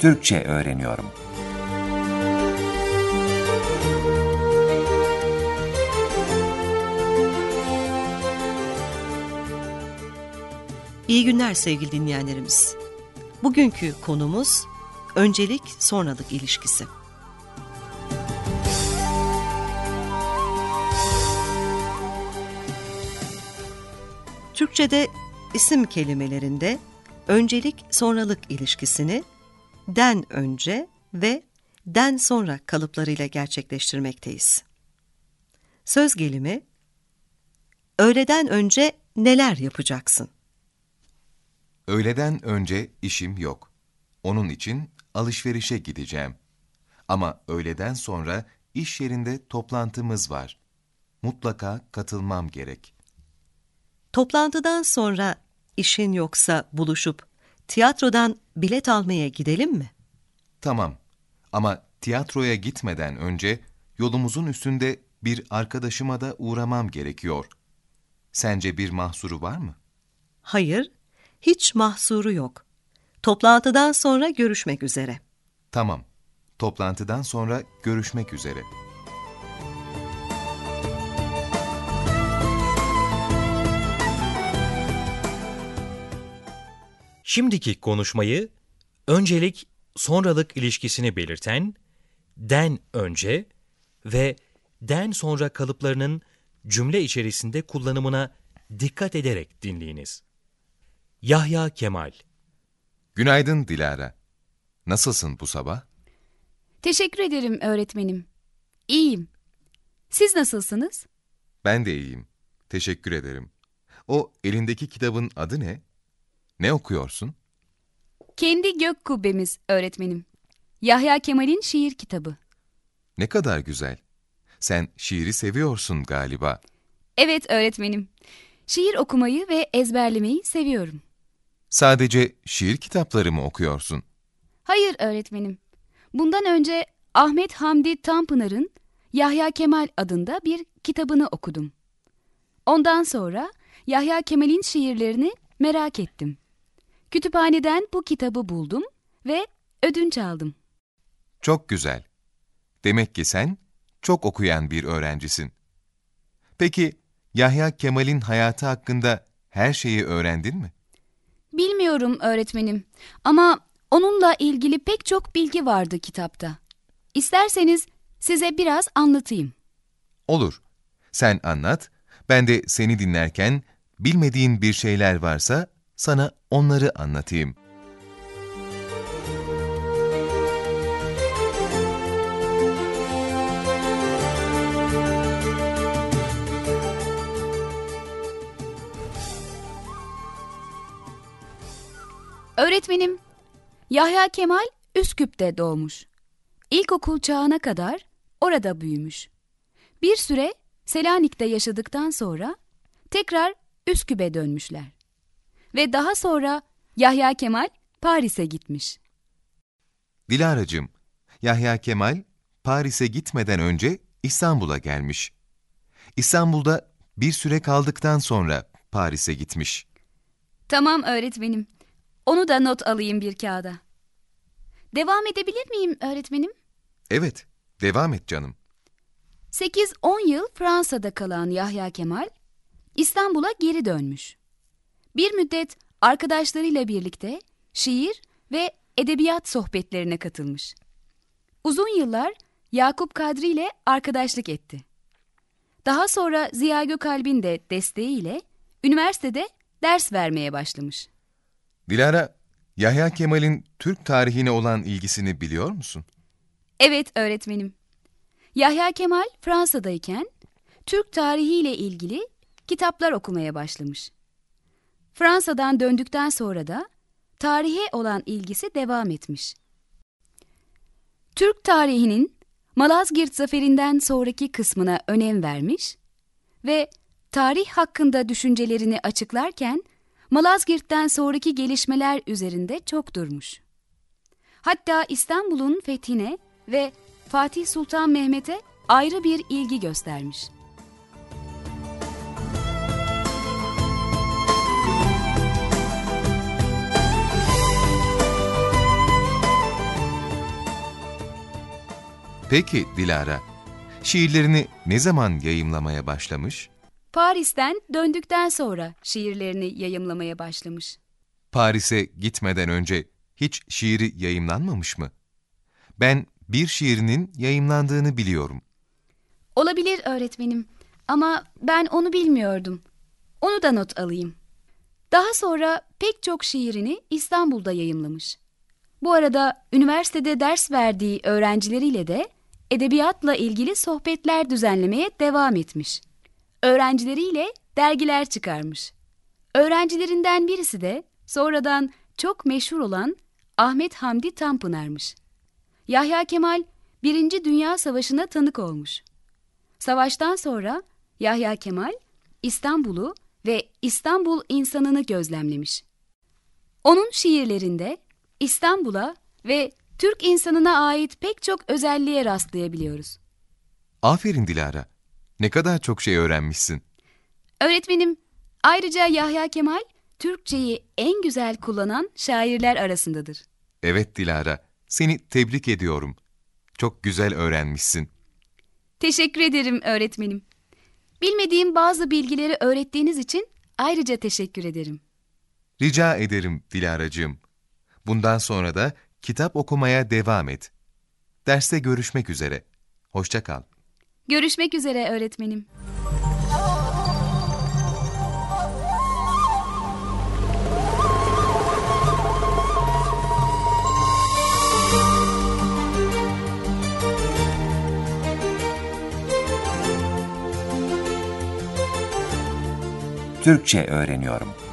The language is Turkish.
Türkçe öğreniyorum. İyi günler sevgili dinleyenlerimiz. Bugünkü konumuz öncelik sonralık ilişkisi. Türkçe'de isim kelimelerinde öncelik sonralık ilişkisini den önce ve den sonra kalıplarıyla gerçekleştirmekteyiz. Söz gelimi Öğleden önce neler yapacaksın? Öğleden önce işim yok. Onun için alışverişe gideceğim. Ama öğleden sonra iş yerinde toplantımız var. Mutlaka katılmam gerek. Toplantıdan sonra işin yoksa buluşup tiyatrodan bilet almaya gidelim mi? Tamam. Ama tiyatroya gitmeden önce yolumuzun üstünde bir arkadaşıma da uğramam gerekiyor. Sence bir mahsuru var mı? Hayır, hiç mahsuru yok. Toplantıdan sonra görüşmek üzere. Tamam. Toplantıdan sonra görüşmek üzere. Şimdiki konuşmayı öncelik sonralık ilişkisini belirten den önce ve den sonra kalıplarının cümle içerisinde kullanımına dikkat ederek dinleyiniz. Yahya Kemal Günaydın Dilara. Nasılsın bu sabah? Teşekkür ederim öğretmenim. İyiyim. Siz nasılsınız? Ben de iyiyim. Teşekkür ederim. O elindeki kitabın adı ne? Ne okuyorsun? Kendi gök kubbemiz öğretmenim. Yahya Kemal'in şiir kitabı. Ne kadar güzel. Sen şiiri seviyorsun galiba. Evet öğretmenim. Şiir okumayı ve ezberlemeyi seviyorum. Sadece şiir kitapları mı okuyorsun? Hayır öğretmenim. Bundan önce Ahmet Hamdi Tanpınar'ın Yahya Kemal adında bir kitabını okudum. Ondan sonra Yahya Kemal'in şiirlerini merak ettim. Kütüphaneden bu kitabı buldum ve ödünç aldım. Çok güzel. Demek ki sen çok okuyan bir öğrencisin. Peki Yahya Kemal'in hayatı hakkında her şeyi öğrendin mi? Bilmiyorum öğretmenim ama onunla ilgili pek çok bilgi vardı kitapta. İsterseniz size biraz anlatayım. Olur. Sen anlat. Ben de seni dinlerken bilmediğin bir şeyler varsa sana onları anlatayım. Öğretmenim, Yahya Kemal Üsküp'te doğmuş. İlkokul çağına kadar orada büyümüş. Bir süre Selanik'te yaşadıktan sonra tekrar Üsküp'e dönmüşler. Ve daha sonra Yahya Kemal Paris'e gitmiş. Dilara'cığım, Yahya Kemal Paris'e gitmeden önce İstanbul'a gelmiş. İstanbul'da bir süre kaldıktan sonra Paris'e gitmiş. Tamam öğretmenim. Onu da not alayım bir kağıda. Devam edebilir miyim öğretmenim? Evet, devam et canım. 8-10 yıl Fransa'da kalan Yahya Kemal, İstanbul'a geri dönmüş. Bir müddet arkadaşlarıyla birlikte şiir ve edebiyat sohbetlerine katılmış. Uzun yıllar Yakup Kadri ile arkadaşlık etti. Daha sonra Ziya Gökalp'in de desteğiyle üniversitede ders vermeye başlamış. Dilara, Yahya Kemal'in Türk tarihine olan ilgisini biliyor musun? Evet öğretmenim. Yahya Kemal Fransa'dayken Türk tarihiyle ilgili kitaplar okumaya başlamış. Fransa'dan döndükten sonra da tarihe olan ilgisi devam etmiş. Türk tarihinin Malazgirt Zaferi'nden sonraki kısmına önem vermiş ve tarih hakkında düşüncelerini açıklarken Malazgirt'ten sonraki gelişmeler üzerinde çok durmuş. Hatta İstanbul'un fethine ve Fatih Sultan Mehmet'e ayrı bir ilgi göstermiş. Peki Dilara, şiirlerini ne zaman yayımlamaya başlamış? Paris'ten döndükten sonra şiirlerini yayımlamaya başlamış. Paris'e gitmeden önce hiç şiiri yayımlanmamış mı? Ben bir şiirinin yayımlandığını biliyorum. Olabilir öğretmenim ama ben onu bilmiyordum. Onu da not alayım. Daha sonra pek çok şiirini İstanbul'da yayımlamış. Bu arada üniversitede ders verdiği öğrencileriyle de edebiyatla ilgili sohbetler düzenlemeye devam etmiş. Öğrencileriyle dergiler çıkarmış. Öğrencilerinden birisi de sonradan çok meşhur olan Ahmet Hamdi Tanpınar'mış. Yahya Kemal Birinci Dünya Savaşı'na tanık olmuş. Savaştan sonra Yahya Kemal İstanbul'u ve İstanbul insanını gözlemlemiş. Onun şiirlerinde İstanbul'a ve Türk insanına ait pek çok özelliğe rastlayabiliyoruz. Aferin Dilara. Ne kadar çok şey öğrenmişsin. Öğretmenim, ayrıca Yahya Kemal Türkçeyi en güzel kullanan şairler arasındadır. Evet Dilara, seni tebrik ediyorum. Çok güzel öğrenmişsin. Teşekkür ederim öğretmenim. Bilmediğim bazı bilgileri öğrettiğiniz için ayrıca teşekkür ederim. Rica ederim Dilaracığım. Bundan sonra da kitap okumaya devam et. Derste görüşmek üzere. Hoşça kal. Görüşmek üzere öğretmenim. Türkçe öğreniyorum.